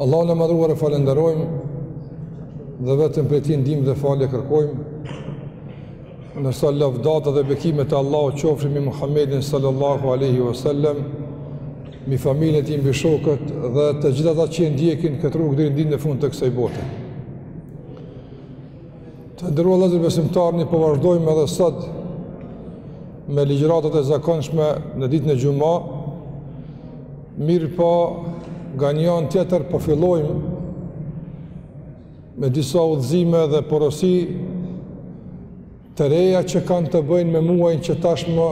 Allahun e madhëruar e falenderojmë dhe vetëm prej tij ndihmë dhe falje kërkojmë ndërsa lavdatat dhe bekimet e Allahut qofshin mbi Muhammedin sallallahu aleyhi wa sallam mbi familjen e tij mbi shokët dhe të gjithë ata që ndjekin këtë rrugë deri në ditën e fundit të kësaj bote Të nderuar vëllezër besimtarë ne po vazhdojmë edhe sot me ligjëratët e zakonshme në ditën e xhuma mirëpo nga një anë tjetër po fillojmë me disa udhëzime dhe porosi të reja që kanë të bëjnë me muajin që tashmë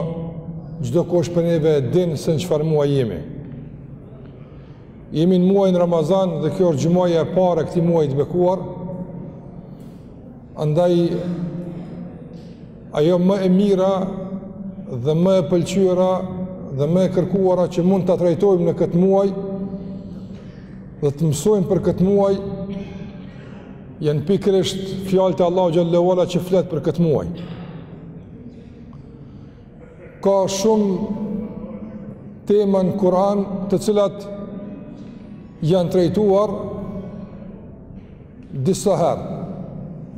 çdokush prej neve e din se në çfarë muaj jemi Jemi në muajin Ramazan dhe kjo është xhumaja e parë e këtij muaji të bekuar. Andaj ajo më e mira dhe më e pëlqyera dhe më e kërkuara që mund ta trajtojmë në këtë muaj dhe të mësojmë për këtë muaj janë pikërisht fjalët e Allahut xhelle ue ala që flet për këtë muaj. Ka shumë tema në Kur'an të cilat janë trajtuar disa herë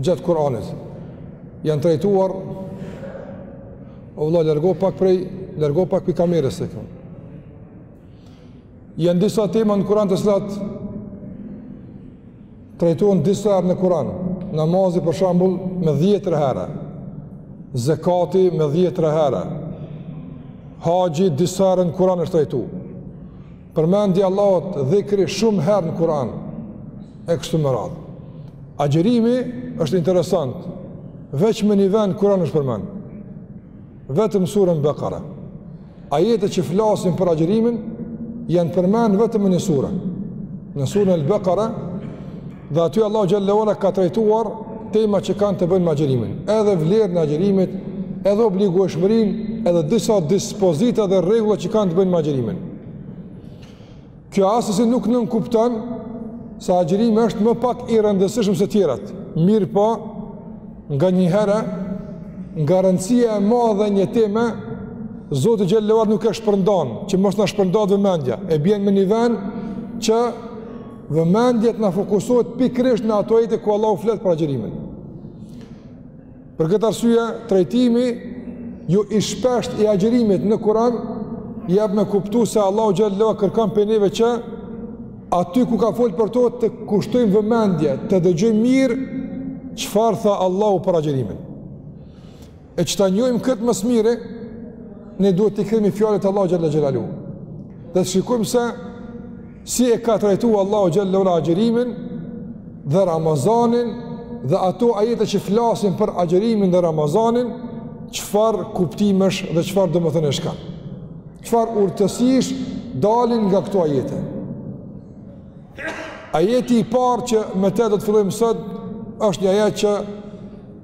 gjatë Kur'anit. Janë trajtuar O vëlla, largo pak prej, largo pak prej kamerës këtu. Janë disa tema në Kur'an të cilat trajtohen disa herë në Kur'an. Namazi për shembull me dhjetëra herë. Zekati me dhjetëra herë. Haxhi disa herë në Kur'an është trajtuar. Përmendja e Allahut dhikri shumë herë në Kur'an. E kështu me radhë. Agjërimi është interesant. Veç me një vend Kur'an është përmend. Vetëm në surën Bekare. Ajetet që flasin për agjerimin janë përmend vetëm në një sure. Në surën El Bekare dhe aty Allahu xhelle ue ala ka trajtuar tema që kanë të bëjnë me agjerimin, edhe vlerën e agjerimit, edhe obligueshmërinë, edhe disa dispozita dhe rregulla që kanë të bëjnë me agjerimin. Kjo asesi nuk nënkupton se agjerimi është më pak i rëndësishëm se tjerat. Mirëpo, nganjëherë, nga rëndësia e madhe e një teme, Zoti xhelle ue ala nuk e shpërndan, që mos na shpërndahet vëmendja. E bjen me një vend që vëmendja të na fokusohet pikërisht në ato ajete ku Allahu flet për agjerimin. Për këtë arsye, trajtimi jo i shpeshtë i agjërimit në Kur'an jep me kuptu se Allahu xhelle ue ala kërkon prej neve që aty ku ka folë për të t'i kushtojmë vëmendje, të dëgjojmë mirë çfarë tha Allahu për agjërimin. E që ta njohim këtë më së miri, ne duhet të kthehemi te fjalët e Allahut xhelle xhelaluhu. Dhe të shikojmë se Si e ka trajtu Allahu xhelle ue ala agjërimin dhe Ramazanin dhe ato ajete që flasin për agjërimin dhe Ramazanin, çfarë kuptimesh dhe çfarë domethëniesh kanë? Çfarë urtësish dalin nga këto ajete? Ajeti i parë që me te do të fillojmë sot është një ajet që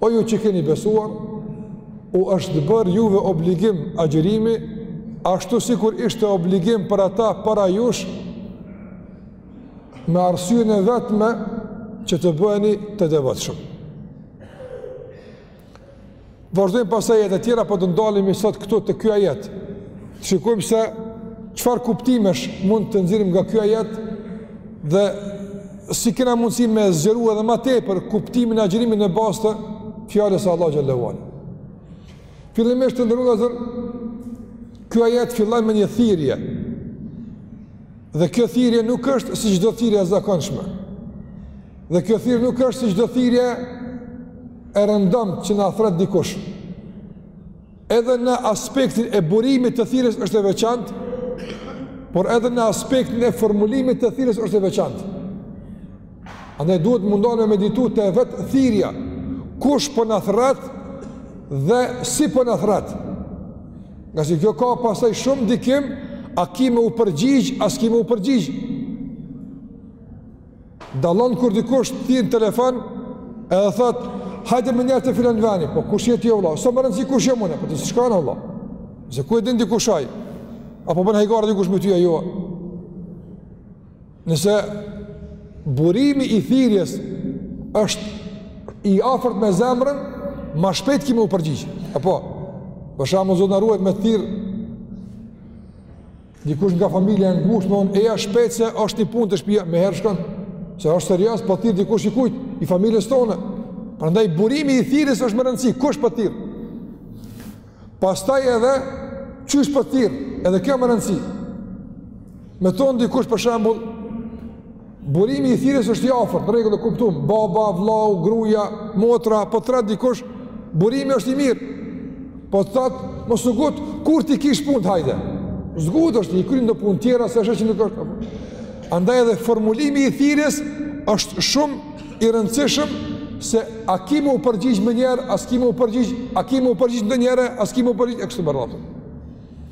O ju që keni besuar, u është bërë juve obligim agjërimi, ashtu sikur ishte obligim për ata para jush, me arsyen e vetme që të bëheni të devotshëm. Vazhdojnë pastaj ajetet e tjera, po të ndalemi sot këtu te ky ajet, të shikojmë se çfarë kuptimesh mund të nxjerrim nga ky ajet dhe Si kena mundësi me zgjeru edhe ma tepër kuptimin e agjërimit në bazë të fjalës së Allahut xhelle ue ala. Fillimisht të nderuar vllezër, ky ajet fillon me një thirrje, dhe kjo thirje nuk është si gjdo thirje e zakonshme, dhe kjo thirrje nuk është si çdo thirrje e rëndomtë që na thrret dikush. Edhe në aspektin e burimit të thirrjes është e veçantë, por edhe në aspektin e formulimit të thirrjes është e veçantë. Andaj duhet mundohem me meditu te vetë thirrja, kush po na thrret dhe si po na thrret. Ngase kjo ka pastaj shumë ndikim, a ki me u përgjigj, a s'ki me u përgjigj. Dallon kur dikush thirr në telefon edhe thot, hajde menjëherë te filan veni, po kush je ti o vlla, s'o me rëndësi kush jam une, po ti qysh kana vlla, se ku e din ti kush aj, apo bën hajgarë dikush me ty a jo, nëse burimi i thirrjes është i afërt me zemrën, ma shpejt ki me u përgjigj, apo, për shembull Zot na ruaj me thirrë, Dikush nga familja e ngushtë më thonë, eja shpejt se është një punë te shpia, meherë shkon, se është serioze, po thirr dikush i kujt, i familjes tonë. Prandaj burimi i thirrjes është me rëndësi, kush po thirr? Pastaj edhe, qysh po thirr, edhe kjo me rëndësi. Me thonë dikush për shembull, Burimi i thirrjes është i afërt, në rregull e kuptum. Baba, vllau, gruja, motra, po thrret dikush, burimi është i mirë. Po thot, mos u ngut, kur t'i kryjsh punët hajde. S'ngutesh, i kryn do punë tjera se e sheh që nuk është. Andaj edhe formulimi i thirrjes është shumë i rëndësishëm se a ki me u përgjigj menjëherë, a s'ki me u përgjigj, a ki me u përgjigj ndonjëherë, a s'ki me u përgjigj, e kështu me radhë.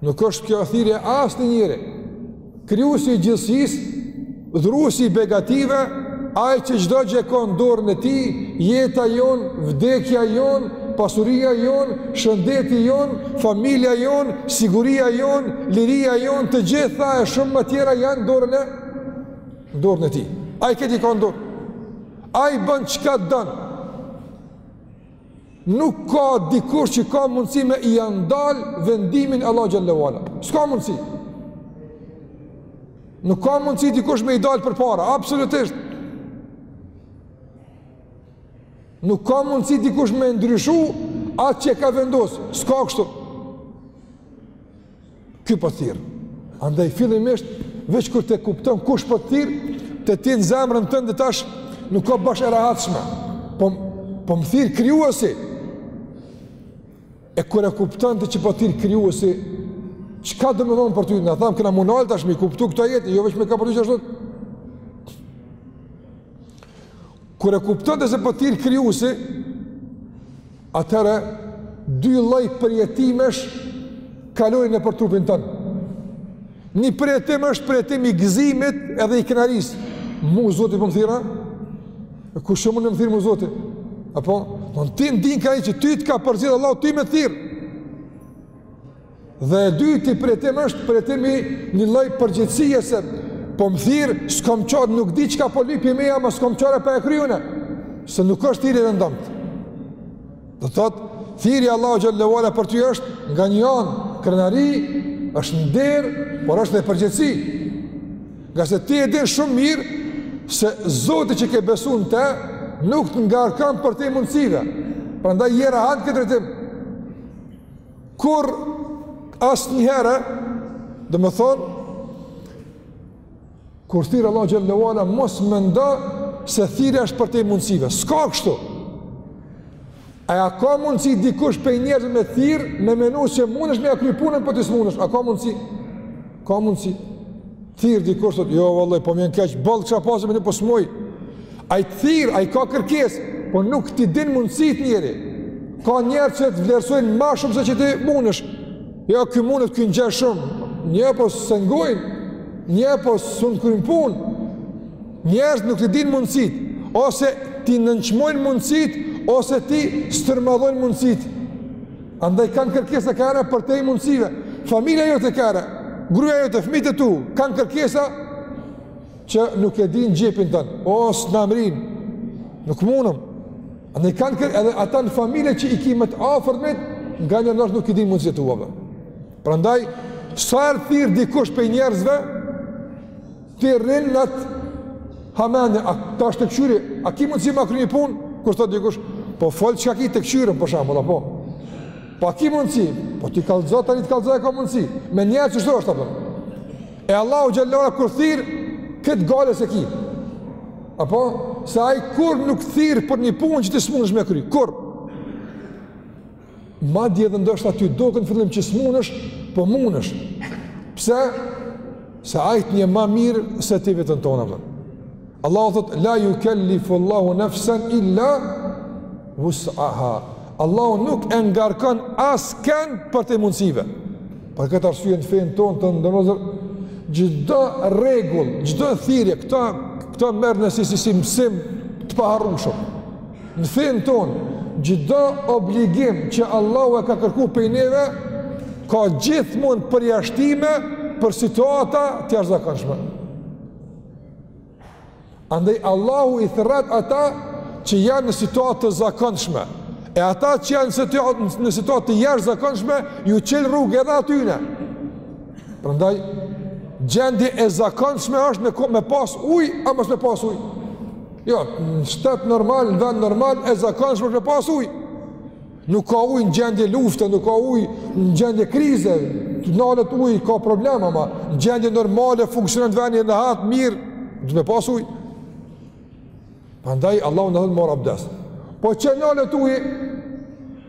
Nuk është kjo thirrje e asnjë njeri. Krijuesi i gjithësisë, dhuruesi i begative, ai që çdo gjë ka në dorën e tij, jeta jonë, vdekja jonë, pasuria jonë, shëndeti jonë, familja jonë, siguria jonë, liria jonë, të gjitha e shumë më tjera janë në dorën e dorën e tij. Ai këtë i ka në dorë. Ai bën çka don. Nuk ka dikush që ka mundësi me ia ndal vendimin e Allah xhele ue ala. S'ka mundësi. Nuk ka mundësi dikush me i dalë përpara, absolutisht. Nuk ka mundësi dikush me e ndryshu atë që ka vendosë. S'ka kështu. Ky po thirr. Andaj fillimisht veç kur ta kupton kush po thirr, te ti në zemrën tënde tash nuk ka bash e rahatshme. Po po më thirr krijuesi. E kur e kupton ti që po thirr krijuesi, çka domethënë për ty? Na thamë kena me u nal tash me i kuptu këto ajete, jo veç me i kapërcy qashtu. Kur e kupton ti se po thirr krijuesi, Atëherë, dy lloj përjetimesh kalojnë nëpër trupin tënd. Një përjetim është përjetim i gëzimit edhe i kënaqësisë. Mu Zoti po më thirr a? Kush jam unë me më thirr mu Zoti? Apo, do të ndin ka që ty të ka përzgjedh Allahu ty me thirr. Dhe e dyti përjetim është përjetim i një lloj përgjegjësie se po më thirr, s'kom çare, nuk di çka po lyp pi meje, ama s'kom çare pa e kry unë, se nuk është thirrje e rëndomtë. Do të thotë, thirrja e Allahut xhele ue ala për ty është nga një anë, krenari, është nder, por është dhe përgjegjësi. Ngase ti e din shumë mirë, se Zoti që ke besu në te, nuk të ngarkon përtej mundësive, prandaj ji rahat në këtë drejtim, Kurrë asnjëherë, domethënë, kur thirr Allah xhele ue ala, mos mendo se thirrja është përtej mundësive. S'ka kështu. A, a ka mundësi dikush prej njerëzve me thirr, me menu që mundesh me ia kry punën, po ti s'mundesh. A ka mundësi? Ka mundësi, thirr dikush, thot, jo, vallahi, po m'vjen keq, boll kisha pas mend, po s'muj, ai thirr, ai ka kërkesë, po nuk t'i din mundësitë njeri, ka njerëz që të vlerësojnë ma shumë se që ti mundesh, jo, ky mundet, ky njeh shumë njerëz, po s'e ngojnë njerëz, po s'un kryn punë, njerëz nuk t'i dinë mundësitë, ose t'i nënçmojnë mundësitë, ose t'i stërmadhojnë mundësitë, Andaj kanë kërkesa, krejt përtej mundësive. Familja jote krejt, gruja jote, fmijt e tu, kanë kërkesa që nuk e dinë xhepin ton. Ose n'emrin, nuk munëm. Andaj kanë kërkesa, edhe ata në familje që i kimë të afërmit, nganjëherë nuk i dinë mundësitë e tua ve. Prandaj, sa herë t'thirr dikush prej njerëzve, Ti rrin n'at hamendje, a ka është, t'e kqyri, a ki mundësi m'e kry një punë, kur thot dikush, po fol çka ki, t'e kqyrim, për shembull, apo, po a ki mundësi, po ti kallzo, tani ti kallzo e ka mundësi, me njerz qështu është, apo, e Allahu xhelle ve ala kur t'thirr, këtë gajle s'e ki, apo, se ai kurr nuk t'thirr për një punë që ti s'mundesh me kry, kur, Madje edhe ndoshta ty duket në fillim që s'munesh, po munesh. Pse? Se ai t'njeh ma mirë se ti vetën ton, apo. Allahu thot la yukallifu Allahu nafsan illa wus'aha. Allahu nuk e ngarkon askën përtej mundësive. Për këtë arsye në fenë tonë, të nderum vllazër, çdo rregull, çdo thirrje këta këta merrne si si si mësim të paharrueshëm. Në fenë tonë, çdo obligim që Allahu e ka kërku prej neve, ka gjithmonë përjashtime për situata të jashtëzakonshme. Andaj Allahu i thërret ata që janë në situatë të zakonshme, e ata që janë në situatë të jashtëzakonshme, ju çel rrugë edhe atyne. Prandaj, gjendje e zakonshme është me, me pas uj, a mos me pas uj. Jo, në shtet normal, në vend normal, e zakonshme është me pas uj. Nuk ka uj në gjendje lufte, nuk ka uj në gjendje krize, nalet uj, ka problem, ama në gjendje normale, funksionon vendi nihat, mirë, du me pas uj. Andaj, Allahu na dhën me marr abdes. Po çe nalet uj,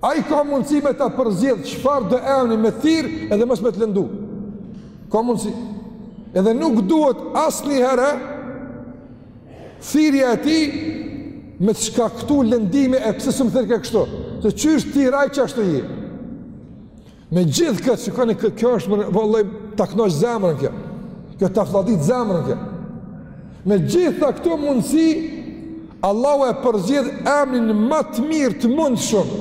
Ai ka mundësi me ta përzgjedh çfarë do emni me t'thirr edhe mos me të lëndu. Ka mundësi. Edhe nuk duhet asnjë herë thirrja e tij me të shkaktu lëndime e pse s'më thirrke kështu, se qysh t'thirr ai qashtu je. Me gjithë këtë, shikoni, kjo është, vëlla, ta knaq zemrën kjo, kjo ta flladit zemrën kjo. Me gjithë këto mundësi, Allahu e përzgjedh emnin ma të mirë të mundshëm,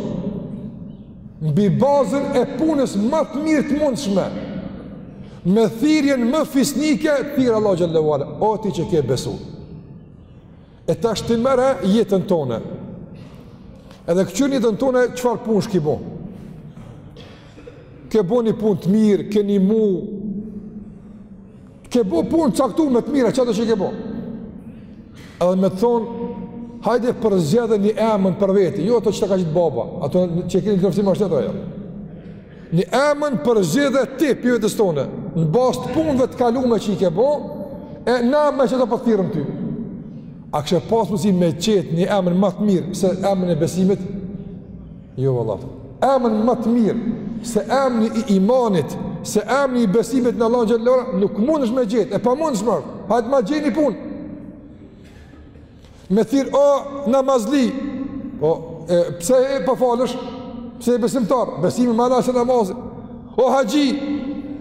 mbi bazën e punës ma të mirë të mundshme, me thirrjen më fisnike të thirr Allahu xhelle ve ala, o ti që ke besu. E tash ti merre jetën tone. Edhe këqyre jetën tone, çfarë punësh ki bo? Ke bo një punë të mirë, ke nimu, ke bo punë t'caktume të mira, qato që ke bo? Edhe me të thonë, hajde përzgjedhe një emën për veti, jo ato që ta ka qit baba, ato që e ke në letërnjoftim, as ato. Një emën përzgjidhe ti prej vetes tone, në bazë të punëve të kalume që i ke bo, e na me qato po të thirrim ty. A kishe pas mundësi me gjetë një emën ma të mirë se emën e besimit? Jo, vëlla. Emën ma të mirë se emni i imanit, se emni i besimit në Allahun xhele ue ala, nuk mundesh me gjetë, e po mundesh more, hajt ma gjej një punë. Me thirr o namazli, po, pse po falesh? Pse je besimtar. Besimi ma nalt se namazi. O haxhi,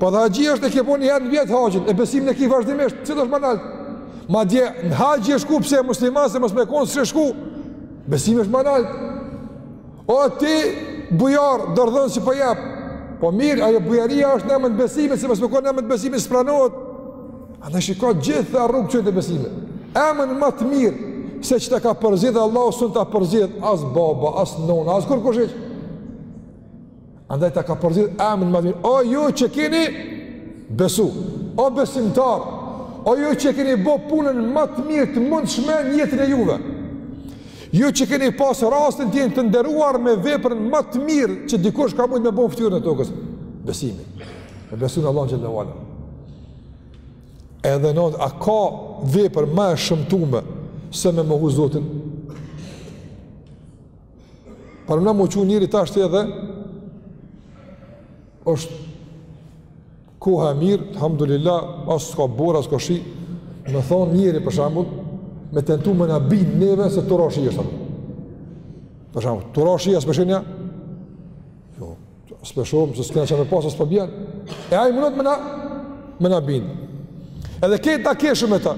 po dhe haxhi është e ke bo një herë n'vjet haxhin, e besimin e ke vazhdimisht, cili është ma nalt? Madje në haxh je shku pse je musliman se mos me kon s'e shku. Besimi është ma nalt. O ti bujar, dorëdhon si po jap. Po mirë, ajo bujaria është në emër të besimit, se mos me kon në emër të besimit s'pranohet. Andaj shiko, gjitha rrugët çojnë te besimi. Emën ma të mirë se që ta ka përzgjedh Allahu s'un ta përzgjedh as baba, as nona, as kurkush hiç. Andaj ta ka përzgjedh emnin ma të mirë. O ju që keni besu, o besimtar, o ju që keni bo punën ma të mirë të mundshme në jetën e juve. Ju që keni pas rastin të jeni të nderuar me veprën ma të mirë që dikush ka mujt me bo në fytyrën e tokës. Besimi. Me besu në Allahun xhele ue ala Edhe në a ka vepër ma e shëmtume se me mohu Zotin? Paramendo me u çu njëri tash edhe është koha e mirë, alhamdulillah, as ka borë, as ka shi, me thon njëri për shembull, me tentu me na bind neve se tu ra shi është. Për shembull, tu ra shi, a s'pe shihni a? Jo, S'pe shohim, se s'kena çka me pa, s'po bjen. E ai munohet me na, me na bind. Edhe kena keshë me ta.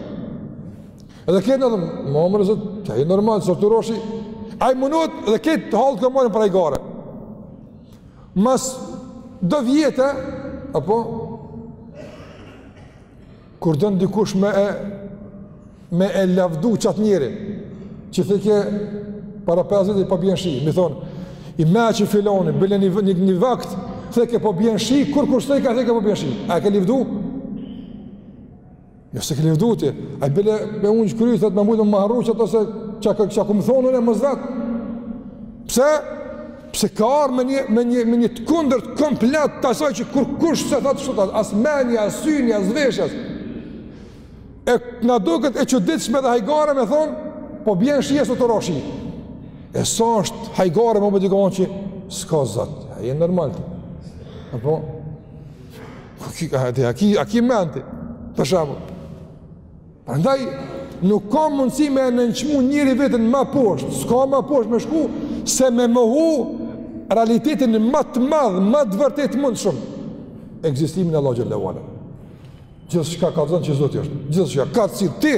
Edhe ketë na dhëmë, ma më rëzët, a je normal, s'osht tu ra shi. Ai munohet edhe ketë të halë të ka marën prej gare. Mas do vjetë, apo, Kur don dikush me e me e lavdu qat njeri, që thojke para pesë viti po bjen shi, me i thon, i mençëm filani, bile një, një, një vakt, thojke po bjen shi, kur kur soi ka thojke po bjen shi. A e ke lavdu? Jo s'e ke lavdu ti, ai bile me unj kryt, thot me mujt me ma harru qato sene çka çka kum thonë unë mos vet. Pse? Pse ka ardh me një, me një, me një të kundërt komplet të asaj që kërkush s'e thotë sot, as mendja, as syni, as veshi. E na duket e çuditshme dhe hajgare me thonë, po bjen shiu sot të roshi. E sa është hajgare me mendu që s'ka Zot, a je normal ti. Apo, a ki, a ki, a ki mend ti, për shembull. Prandaj nuk ka mundësi me e nënçmu njeri veten ma poshtë, s'ka ma poshtë me shku, se me mohu realitetin ma të madhë, ma të vërtetë të mundshëm, ekzistimin e Allahut xhelle ve ala. Gjithçka ka tregon që Zoti është, gjithçka ka, si ti,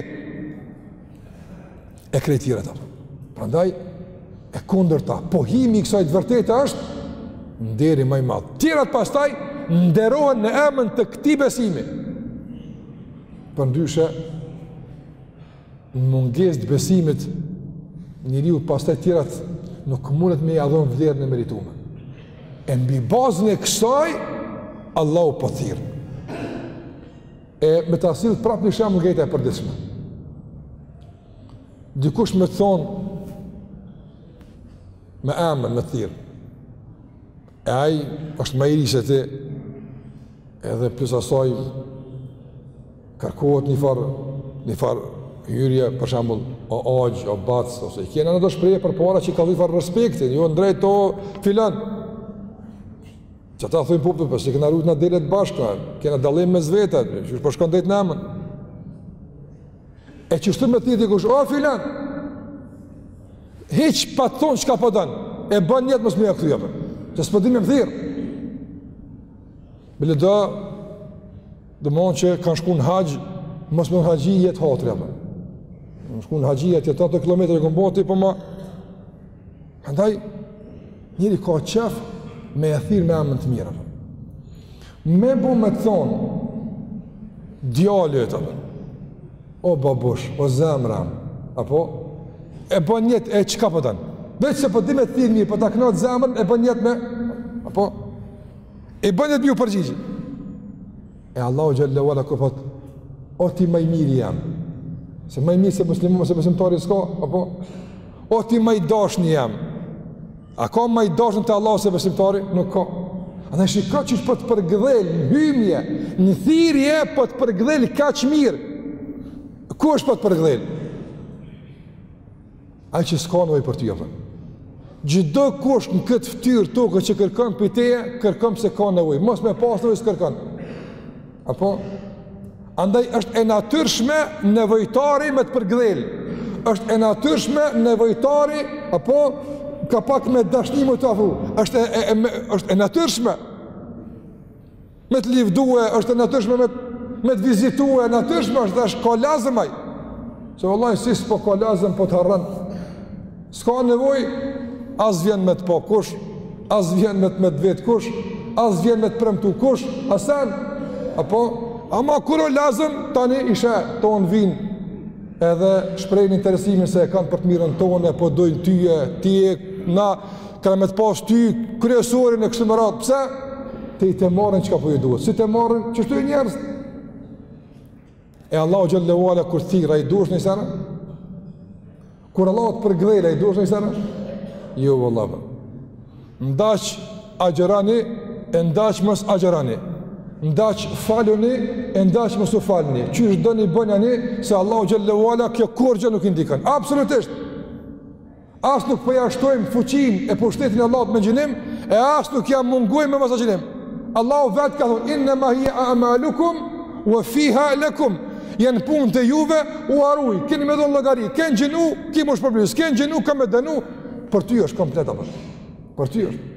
e krejt tjerat. Prandaj, e kundërta, pohimi i kësaj të vërtete është nderi ma i madh. Tjerat pastaj, nderohen në emër të këtij besimi, Përndryshe, në mungesë të besimit, njeriu pastaj tjerat nuk mundet me ia dhon vlerën e meritume. E mbi bazën e kësaj, Allahu po thirr. Po e me ta sjell prapë një shembull nga jeta e përditshme. Dikush me të thonë, me emën, me thirrë, E ai është më i ri se ti. Edhe plus asaj kërkohet njëfar njëfar hyrje për shembull o axh o bac ose i kena ndo shprehje përpara që ka njëfar respekti, jo drejt o filan. Ça të thojnë, po pse, si kena rrujt na delet bashkë, kena dallim mes vetes, qysh po shkon drejt në emën. E qeshtu me të thirr dikush, o filan, Hiç pa të thonë çka po don. E bën nijet mos me ia kthy apo. Që s'po di me thirr. Bile disa domethënë që kanë shku në haxh, mos me i thënë haxhi i jet hatri apo. Kanë shku në haxh tërë ato kilometra që mbo ti po më. Andaj njeri ka qejf me e thirr me amën të mirë. Me bu me të thonë, djalë e të O babush, o zemra, apo e bën nijet e çka po don? Veç se po di me të thirr mirë, po ta kënaq zemrën e bën nijet me apo e bën nijet me ju përgjigj. E Allahu xhelle ve ala kur thotë o ti më i miri jem. Se më i mirë se muslimani se besimtari s'ka, apo o ti më i dashuni jem. A ka më i dashur te Allahu se besimtari? Nuk ka. Dhe shiko qysh po të përgdhel në hyrje, në thirrje po të përgdhel kaq mirë. Kush po të përgdhel? Ai që s'ka nevojë për ty apo? Çdokush në këtë fytyrë toke që kërkon prej teje, kërkon se ka nevojë. Mos me pas nevojë s'kërkon. Apo? Andaj është e natyrshme nevojtari me të përgdhel. Është e natyrshme nevojtari apo ka pak me dashni më të afru. Është e, e, e, është e natyrshme me të livdue, është e natyrshme me, me të vizitue, e natyrshme është dhe është ka lazëmaj. Se vallahi, si s'po të ka lazëm, po të harran. S'ka nevojë, as vjen me të pa kush, as vjen me të me të vet kush, as vjen me të premtu kush, as sen, apo, ama kur o lazëm, tani ishe tonë vijnë, edhe shprehin interesimin se e kanë për të mirën tane, po dojnë tyje, tyje, na, kanë me të pas ty, kryesorin e kështu me radhë, pse? Te i ta marrin çka po ju duhet, si ta marrin, qeshtu njerëz, E Allahu xhel-le ve ala kur thirr a i duhesh në sera? Kur Allahu të përgdhel a i duhesh në sera? Jo vallahi. Ndaç agjëroni e ndaç mos agjëroni. Ndaç faluni e ndaç mos u falni. Qysh doni bëni ani se Allahu xhel-le ve ala kjo kurgjo nuk i ndikon. Absolutisht. as nuk po ja shtojmë fuqinë e pushtetin e Allahut me agjinim, e as nuk ja mungojmë me mosagjinim. Allahu vetë ka thonë, innema hije amalukum, ufiha lekum, janë punët e juve, u aruj, keni me dhonë llogari, ke agjinu, ki me u shpërbly, s'ke agjinu, ka me të dënu, për ty është komplet, për ty është.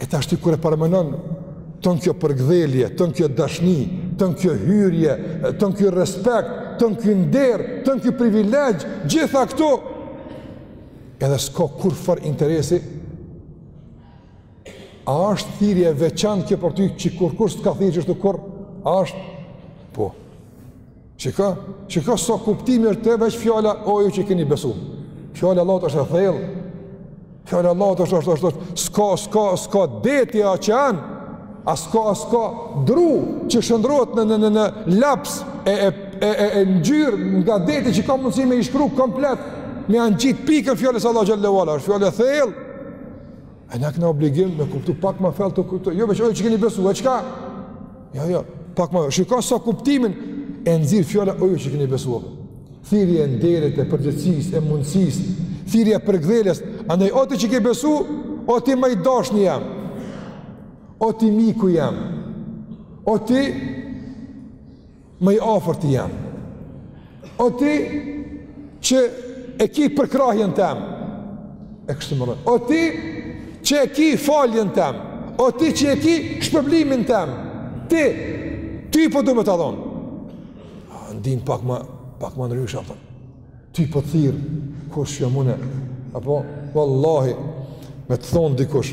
E tash ti kur e paramenon ton kjo përgdhelje, ton kjo dashni, ton kjo hyrje, ton kjo respekt, ton kjo nder, ton kjo privilegj, gjitha këto edhe s'ka kurfarë interesi a është thirrje e veçantë kjo për ty që kurkush s'ka thirr qështu kurrë a është po Shiko, shiko sa kuptimi është te veç fjala o ju që keni besu. Fjala Allahut është e thellë. Fjala Allahut është është është s'ka s'ka s'ka det e oqean. As ka as ka dru që shndrohet në në në në laps e e e e, e ngjyr nga deti që ka mundësi me i shkru komplet me ja ngjit pikën fjalës së Allahut xhel-le ve ala. Është fjalë e thellë. E na kena obligim me kuptu pak më thellë këto. Jo veç o ju që keni besu, e çka? Jo, jo, pak më. Shiko sa kuptimin e nxirr fjala o ju që keni besu. Thirrje e nderit e përgjegjësisë e mundësisë, thirrje përgdhelëse, andaj o ti që ke besu, o ti më i dashmi jem. O ti miku jem. O ti më i afërti jem. O ti që e ki përkrahjen tem, e kështu me radhë. O ti që e ki faljen tem, o ti që e ki shpërblimin tem, ti, ty po du me ta dhonë. Ndin pak ma, pak ma ndrysh, apo. ty po të thirr, kush o, mu, apo, vallahi, me të dhonë dikush,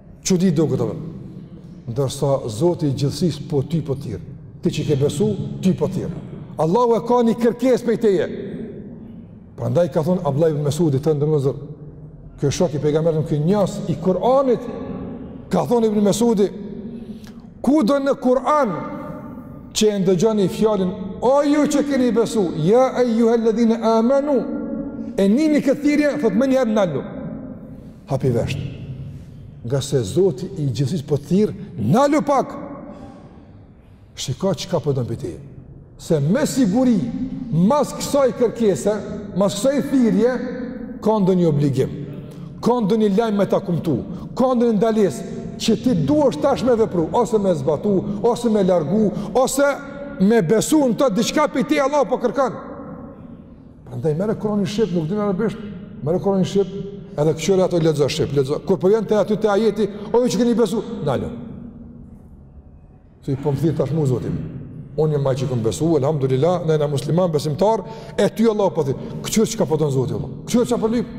Çudi do këtë vëmë. Ndërsa Zoti i gjithësisë po ty po t'thirr. Ti që ke besu, ty po t'thirr. Allahu e ka një kërkesë prej teje. Prandaj ka thonë Abdullah ibn Mesudi të nderum vllazër. Ky shok i pejgamberit, ky njohës i Kur'anit. Ka thonë ibn Mesudi. Kudo në Kur'an që e ndëgjoni fjalën O ju që keni besu, ja ejjuhel-ledhine amenu, e nini këtë thirrje, thotë menjëherë nalu hapi vesht. Ngase Zoti i gjithësisë po të thirr, "Nalu pak!" Shiko çka po don prej teje. Se me siguri, mas kësaj kërkese, mas kësaj thirrje, ka ndonjë obligim. Ka ndonjë lajm me ta kumtu. Ka ndonjë ndalesë që ti duhesh tash me vepru, ose me zbatu, ose me largu, ose me besu në të diçka prej teje Allahu po kërkon. Prandaj merre Kur'anin në shqip, nuk din arabisht, merre Kur'anin në shqip, edhe këqyre ato lexo shqip, lexo. Kur po vjen ti aty te ajeti, o ju që keni besu, nalu. Se po më thirr tash mu Zoti im. Unë jam aj që kam besu, alhamdulillah, ne jena musliman besimtar, e ty Allahu po t'thirr. Këqyre çka po don Zoti Allah. Këqyre çka po lyp.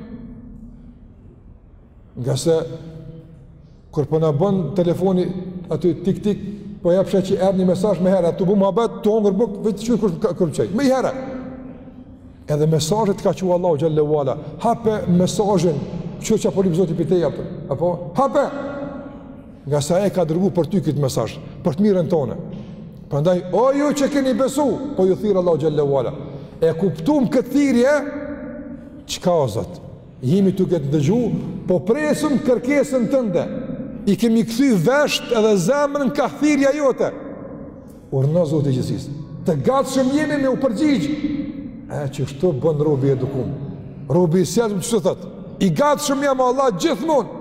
Ngase, kur po na bën telefoni aty tik tik, po e sheh që erdhi mesazh meniherë, tu bë mohabet, tu hongër bukë, vetë çu kush ka kur çaj. Meniherë. Edhe mesazhin ta ka çu Allahu xhelle ue ala, hape mesazhin, kqyr çka po lyp Zoti prej teje apo? Apo hape. Ngase e ka dërguar për ty këtë mesazh, për të mirën tonë. Prandaj o ju që keni besu, po ju thirr Allahu xhelle ue ala. E kuptum këtë thirrje, çka o Zot? Jemi duke të dëgju, po presëm kërkesën tënde, i kemi kthy vesht edhe zemrën kah thirrja jote. Urdhno Zot i gjithësisë, të gatshëm jemi me u përgjigj. E qështu bën robi i edukum, robi i sjellshëm që të thotë, i gatshëm jam Allah gjithmonë.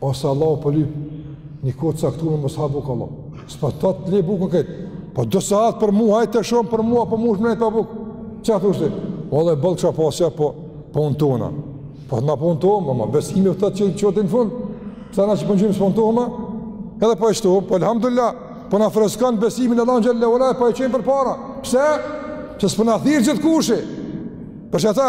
Ose Allahu po lyp, po një kohë të caktume mos ha bukë Allah. Së pa të të le bukën këtë, po do saat për mu, hajt shumë për mua, po mundesh me nejt pa bukë. Çka thu ti? O dhe bëllë qa pasja, po, po unë tona. Po të na po unë tona, ama besimi vëtë që të qëtë në fund, të të na që pëngjim po së po unë tona, edhe po e shtu, po alhamdulillah, po na freskon besimin Allahu xhelle e po e çon përpara. Pse? Pse s'po na thirr gjithkushi? Për qata?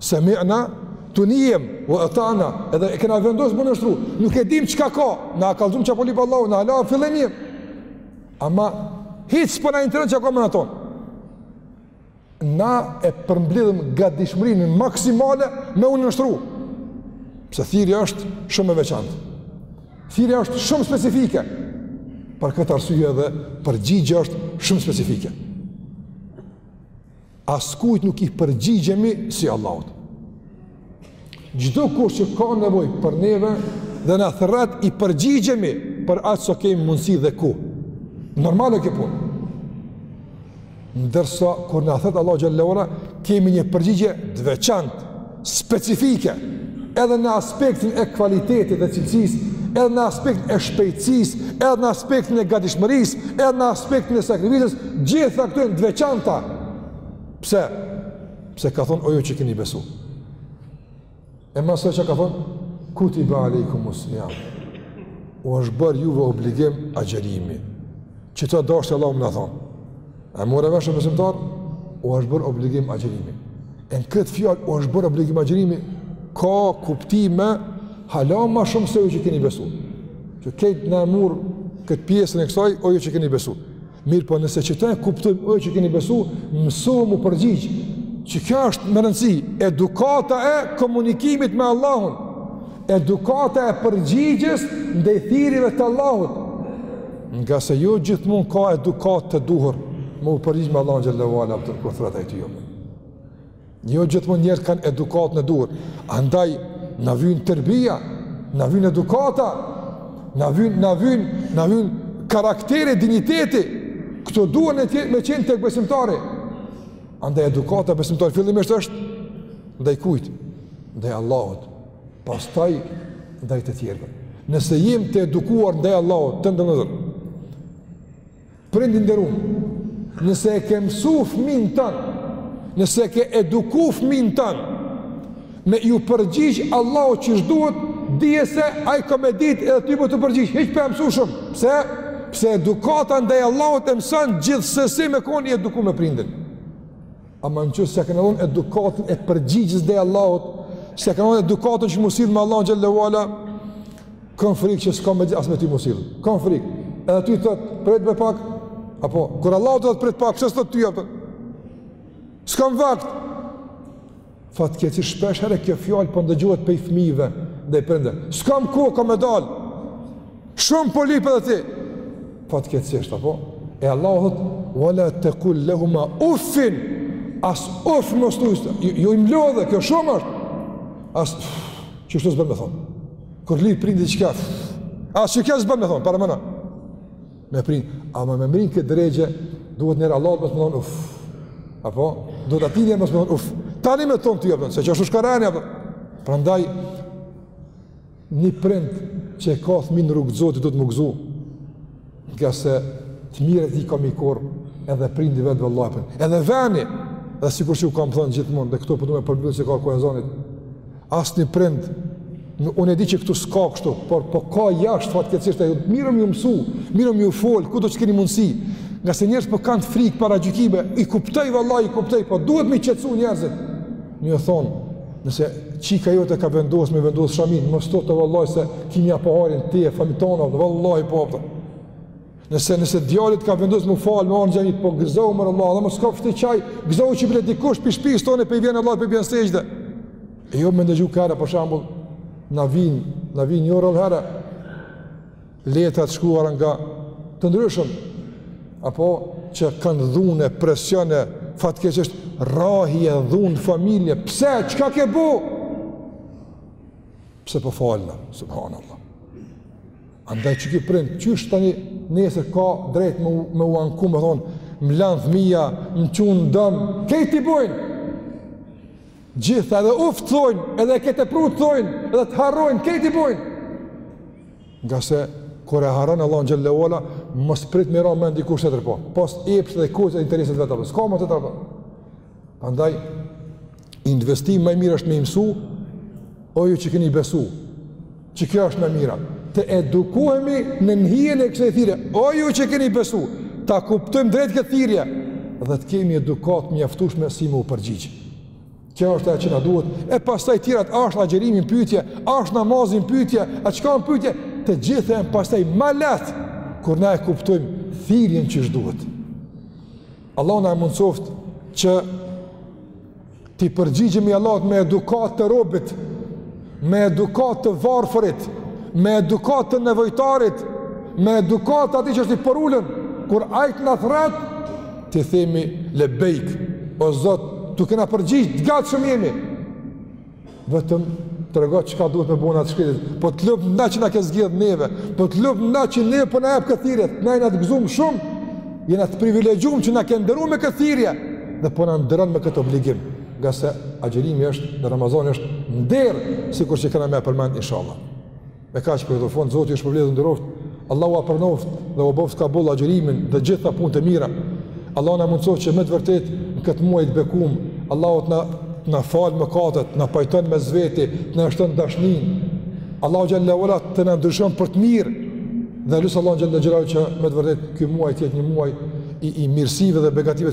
Semi'na, të nijem, ue eta'na, edhe e kena vendosë me u nënshtru, nuk e dimë çka ka, na kallzum çka po lyp Allahu, na ala, fillë e njëm. Ama, hiç s'po na intereson çka ka me na thonë. Na e përmbledhim gatishmërinë maksimale me u nënshtru. Pse thirrja është shumë e veçantë. Thirrja është shumë specifike. Për këtë arsye edhe përgjigjja është shumë specifike. Askujt nuk i përgjigjemi si Allahut. Çdo kush që ka nevojë për neve dhe na thret i përgjigjemi për atë që kemi mundësi dhe ku. Normale kjo punë. Ndërsa kur na thret Allahu xhelle ue ala kemi një përgjigje të veçantë specifike edhe në aspektin e kvalitetit dhe cilësisë, edhe në aspektin e shpejtësisë, edhe në aspektin e gatishmërisë, edhe në aspektin e sakrificës, gjitha këto janë të veçanta. Pse? Pse ka thonë o ju që keni besu. E masandej ça ka thonë, kutibe alejkumus-sijam. U është bërë juve obligim agjerimi. Çka dashtë Allahu me na thonë. E morëm vesh ne besimtarë, u është bërë obligim agjerimi. E në këtë fjallë, u është bërë obligim agjerimi, ka kuptime, hala ma shumë se ju që keni besu. Që krejt ne e morëm këtë pjesën e kësaj, o ju që keni besu. Mirëpo nëse që ta kuptojmë, o ju që keni besu, mësu m'u përgjigj, që kjo është me rëndësi, edukata e komunikimit me Allahun, Edukata e përgjigjes ndaj thirrjeve të Allahut, ngase jo gjithmonë ka edukatë të duhur me u përgjigj me Allahun xhelle ue ala kur t'thrret ai ty, jo. Jo gjithmonë njerëz kanë edukatën e duhur. Andaj na vjen tërbia, na vjen edukata, na vjen na vjen na vjen karakteri, dinjiteti. Këto duhen me qenë tek besimtari. Andaj edukata e besimtarit fillimisht është ndaj kujt? Ndaj Allahut. pastaj ndaj të tjerëve. Nëse jemi të edukuar ndaj Allahut, të nderuar vëllezër, prind i nderum, nëse e ke mësu fëmijën tan, nëse e ke eduku fëmijën tan, me iu përgjigj Allahut qysh duhet, dije se ai ka me ditë edhe ty për me t'u përgjigj, hiç pa e mësu shumë, pse? Pse edukata ndaj Allahut e mësan gjithsesi me kon i edukum me prindin. Ama në qoftë se s'ia ke dhonë edukatën e përgjigjes ndaj Allahut, s'ia ke dhonë edukatën qysh m'u sillë me Allahun xhelle ue ala, kam frikë që s'ka me dit as me ty m'u sillë. Kam frikë. Edhe ty t'thotë pritëm pak, apo, kur Allahut i thotë prit pak, pse s't'thotë ty, apo, s'kam vakt. Fatkeqësisht shpeshherë kjo fjalë po ndëgjohet prej fëmijëve ndaj prindërve. S'kam kohë, kam me dal. Shumë po lip edhe ti. Fatkeqësisht apo e Allahu thot wala taqul lahumā uffin as uff mos thuaj se jo, jo m'lodhe kjo shumë është. As uf s'bën me thon. Kur li prindi çka? As çka s'bën me thon para mëna. Me prind, ama me mrri këtë derexhe, duhet njeri Allahit mos me i thonë uff. Apo, duhet atij njeri mos me i thonë uff. Tani me thonë ty, apo, se që është shka rani, apo. Prandaj, një prind që e ka fmin në rrugë t'Zotit, duhet m'u gëzu. Ngase të mirat i ka me i korr, edhe prindi vetë vallahi. Edhe veni, dhe sikur që u kam thonë gjithmonë, dhe këtu po du po me përmbyll që ka koha ezanit, Asnjë prind, unë e di që këtu s'ka kështu, por po ka jashtë fatkeqësisht e ju, mirë me ju mësu, mirë me ju folë, kudo që keni mundësi, ngase njerëzit po kanë frikë paragjykime, i kuptoj vallahi, i kuptoj, po duhet me qetësu njerëzit, me ju thonë, nëse çika jote ka vendosë, me vendosë shamin, mos thotë vallahi se kimja po harin, ti e famitonat, vallahi po apet, Nëse nëse djali të ka vendosur me u fal, më on xhamit, po gëzou more vlla, dhe mos koftë të qaj, gëzou që bile dikush pi shtëpisë tonë po i vjen Allah po i bjen sexhde. E jo me ndëgju ka herë për shembull, na vijnë, na vijnë jo rrallë herë letra të shkruara nga të ndryshëm apo që kanë dhunë presione fatkeqësisht rrahje dhunë familje. Pse çka ke bo? Pse po falna? Subhanallahu. Andaj qiky prind, qysh tani nesër ka drejt me, me u anku me thonë, më lanë fmija, më çunë n'dom, kejt i bojnë. Gjitha edhe uf të thojnë, edhe këtë e prutë thojnë, edhe të harrojnë, kejt i bojnë. Ngase, kur e harrojnë Allahun xhelle ve ala, mos prit me ra me ndi kush tjetër po. Pos epshit dhe kot e interesit vetë, s'ka më tjetër po. Andaj, investim ma i mirë është me i mësu, o ju që keni besu, që kjo është ma e mira, të edukohemi nën hijen e kësaj thirrje, o ju që keni besu, ta kuptojmë drejt këtë thirrje, dhe të kemi edukatë mjaftushme si me u përgjigjë. Kjo është ajo që na duhet, e pastaj tjerat a është agjërimi n'pytje, a është namazi n'pytje, a çka në pytje, të gjitha janë pastaj ma lehtë, kur na e kuptojmë thirrjen qysh duhet. Allahu na mundsoftë që t'i përgjigjemi Allahut me edukatë të robit, me edukatë të varfrit, me edukatë të nevojtarit, me edukatë t'atij që është i përulun, kur Ai të na thrret, t'i themi lebejk, o Zot, t'u kena përgjigjë, të gatshëm jemi. Vetëm trego çka duhet me bo na të shkretit. Po të lum na që na ke zgjedh neve. Po të lum na që neve po na jap kët thirrje. Na jena të gëzum shumë. Jena të privilegjum që na ke nderu me kët thirrje. Dhe po na nderon me këtë obligim. Ngase agjërimi është dhe Ramazani është nder sikur që kena me përmend inshallah. Me kaq për te fond Zoti ju shpërblet dhe nderoft. Allahu ua pranoft dhe u boft kabull agjërimin dhe gjitha punët e mira. Allahu na mundësof që me të vërtet në këtë muaj të bekum, Allahu të na të na fal mëkatet, na pajton me zveti, të na shton dashnin. Allahu xhelle ve ala të na ndryshon për të mirë. Dhe lus Allahun xhelle xhela që me të vërtet ky muaj të jetë një muaj i i mirësive dhe begative.